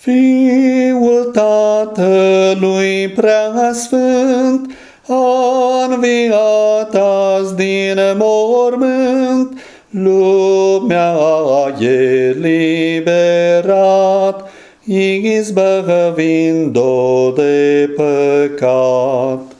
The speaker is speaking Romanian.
Fiul Tatălui preasfânt, a înviat azi din mormânt, lumea e liberat, izbăvind-o de păcat.